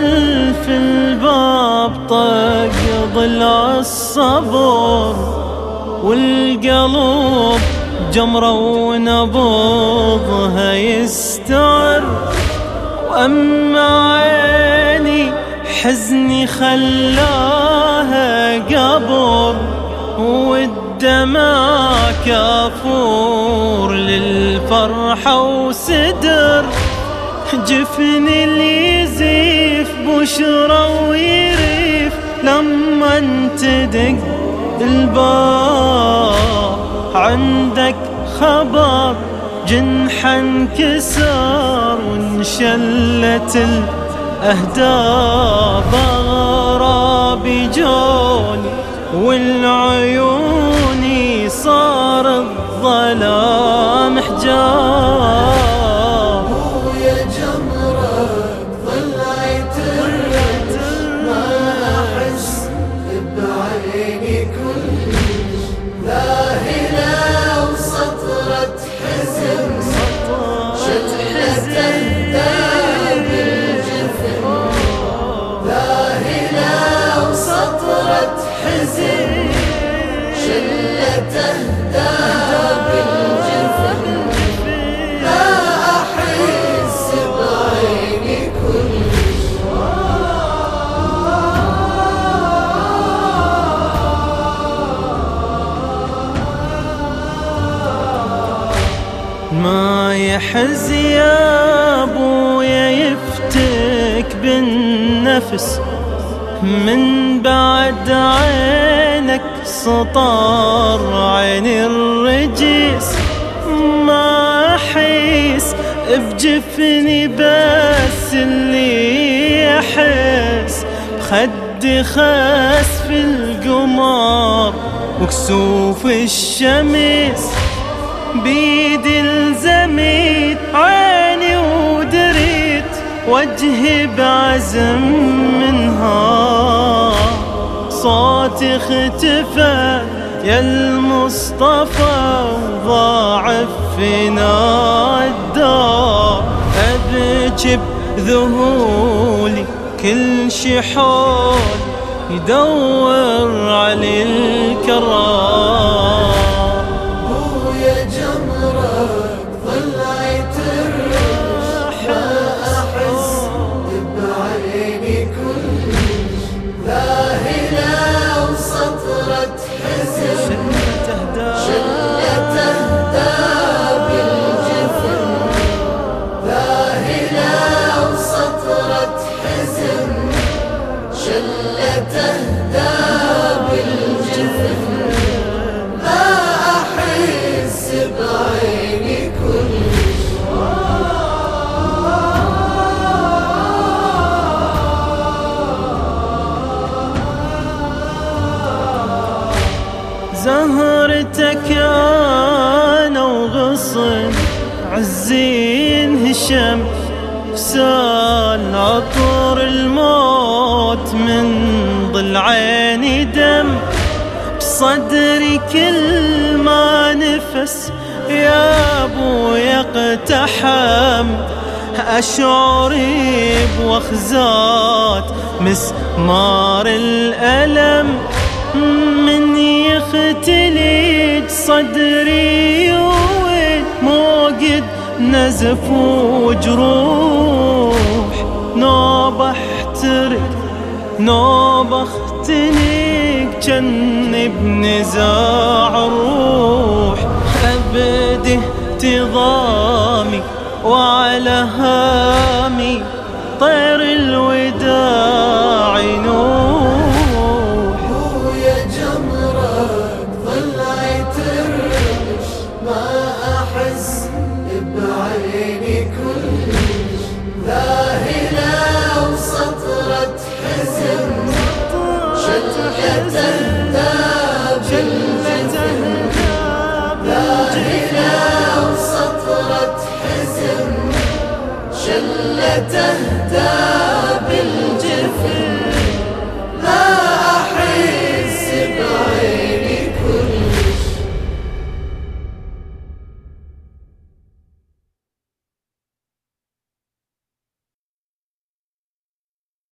خلف الباب طق ضلع الصبر والقلب جمرة ونبضها يستعر وأما عيني حزني خلاها قبر والدمع كافور للفرحة وسدر. جفني اللي يزيف بشرة ويريف لما تدق الباب. عندك خبر جنحا انكسر وانشلت الأهداب أغراب جوني والعيوني صار الظلام حجاب soon. يحز يا أبويا يفتك بالنفس من بعد عينك سطر عين الرجس ما أحس بجفني بس اللي يحس بخد خس في القمر وكسوف الشمس. بيد الزميت عيني ودريت وجهي بعزم منها. صوتي اختفى يا المصطفى وضاعف فينا الدار ابكي بذهولي كل شي حول يدور على الكرار زهرتك أنا وغصن عزين هشام سال عطر الموت من ضلعيني دم. بصدري كل ما نفس يا ابويا اقتحم اشعري بوخزات مسمار الألم. اختلج صدري والموقد نزف وجروح. نوبة احترق نوبة اختنق جني بنزاع روح أبدي اهتظامي وعلى هامي طير الوداع. better.